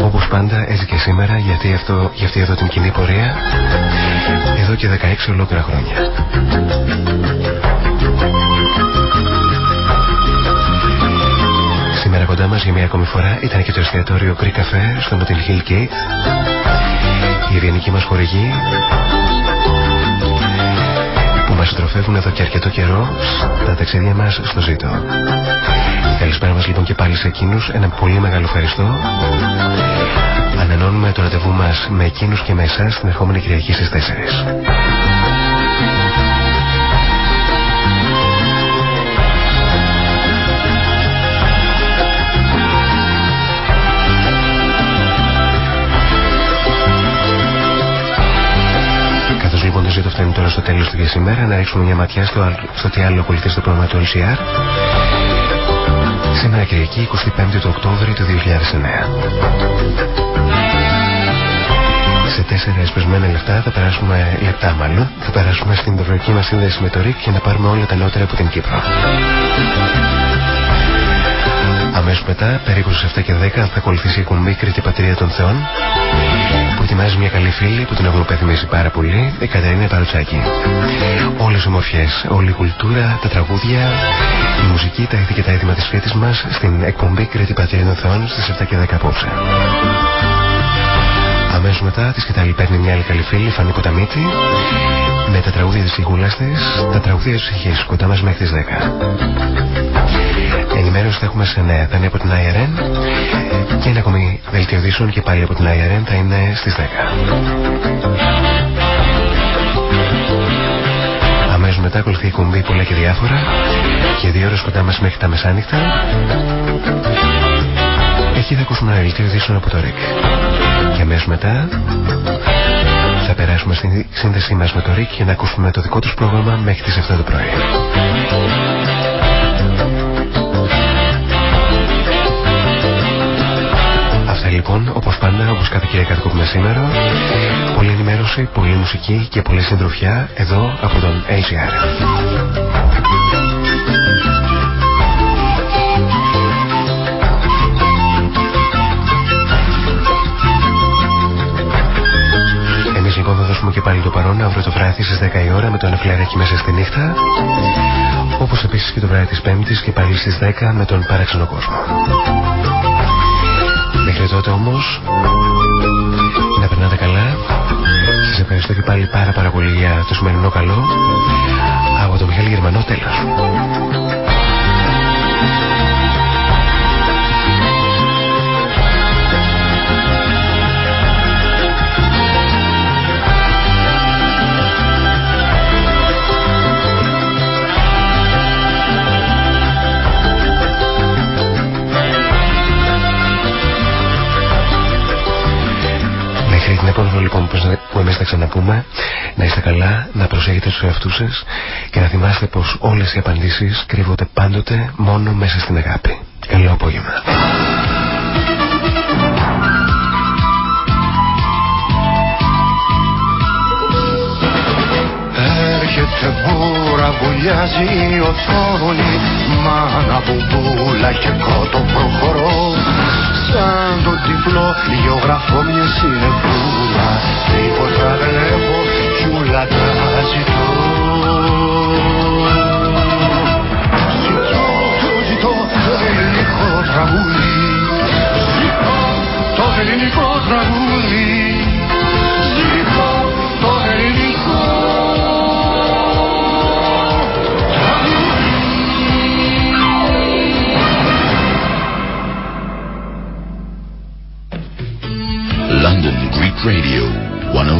Όπως πάντα έτσι και σήμερα γιατί αυτό, για αυτή εδώ την κοινή πορεία. Εδώ και 16 ολόκληρα χρόνια. Σήμερα κοντά μας για μια ακόμη φορά ήταν και το εστιατόριο Greek Cafe στο Notting Hill Gate. Η ευγενική μας χορηγή που μας τροφεύουν εδώ και αρκετό καιρό στα ταξίδια μας στο Ζήτο. Καλησπέρα μας λοιπόν και πάλι σε εκείνους. Ένα πολύ μεγάλο ευχαριστώ. Ανανώνουμε το ραντεβού μας με εκείνους και με εσάς την ερχόμενη Κυριακή στις 4. Το το φτάνει τώρα στο τέλος του για σήμερα. Να ρίξουμε μια ματιά στο, στο τι άλλο ακολουθείς στο πρόγραμμα του LCR. Σήμερα Κυριακή 25 του Οκτώβρη του 2009. Σε τέσσερα εσπεσμένα λεπτά θα περάσουμε, λεπτά μάλλον, θα περάσουμε στην δορυφορική μας σύνδεση με το ΡΙΚ για να πάρουμε όλα τα νεότερα από την Κύπρο. Αμέσως μετά, περίπου στις 7 και 10, θα ακολουθήσει η εκπομπή Κρήτη Πατρία των Θεών που ετοιμάζει μια καλή φίλη που την έχουμε υπενθυμίσει πάρα πολύ, η Κατερίνα Παρουτσάκη. Όλες οι ομορφιές, όλη η κουλτούρα, τα τραγούδια, η μουσική, τα είδη και τα είδημα της φέτης μας στην εκπομπή Κρήτη Πατρία των Θεών στις 7 και 10 απόψε. Αμέσως μετά της σκητάλη παίρνει μια άλλη καλή φίλη, Φανή Κοταμίτη, με τα τραγούδια της φιγούλας της, τα τραγούδια της ψυχής, κοντά μας μέχρι τις 10. Ενημέρωση θα έχουμε σε νέα. Θα είναι από την IRN και ένα ακόμη δελτίο και πάλι από την IRN θα είναι στις 10. Αμέσως μετά ακολουθεί η κουμπί πολλά και διάφορα και δύο ώρες κοντά μας μέχρι τα μεσάνυχτα. Εκεί θα ακούσουμε ένα δελτίο από το ΡΙΚ. Και αμέσως μετά θα περάσουμε στην σύνδεσή μας με το ΡΙΚ για να ακούσουμε το δικό τους πρόγραμμα μέχρι τις 7 το πρωί. λοιπόν, όπως πάντα, όπως κάθε Κυριακά που έχουμε σήμερα, πολλή ενημέρωση, πολλή μουσική και πολλή συντροφιά εδώ από τον ACR. Λοιπόν θα δώσουμε και πάλι το παρόν αύριο το βράδυ στις 10 η ώρα με τον Εφλεράκι μέσα στη νύχτα. Όπως επίσης και το βράδυ της Πέμπτης και πάλι στις 10 με τον παράξενο κόσμο. Μέχρι τότε όμως να περνάτε καλά. Σας ευχαριστώ και πάλι πάρα πάρα πολύ για το σημερινό καλό. Από το Μιχάλη Γερμανό τέλος την επόμενη λοιπόν που εμείς θα ξαναπούμε να είστε καλά, να προσέχετε τους εαυτούς σας και να θυμάστε πως όλες οι απαντήσεις κρύβονται πάντοτε μόνο μέσα στην αγάπη. Καλό απόγευμα. Έρχεται μπούρα, βουλιάζει η οθόνη Μάνα μπουμπούλα και κότο προχωρώ. Σαν το τυφλό γεωγραφώ μια συνεφούλα Τίποτα δεν έχω κι ούλα τα ζητώ. Ζητώ, το ζητώ το ελληνικό τραγούδι. Ζητώ το ελληνικό τραγούδι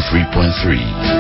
103.3.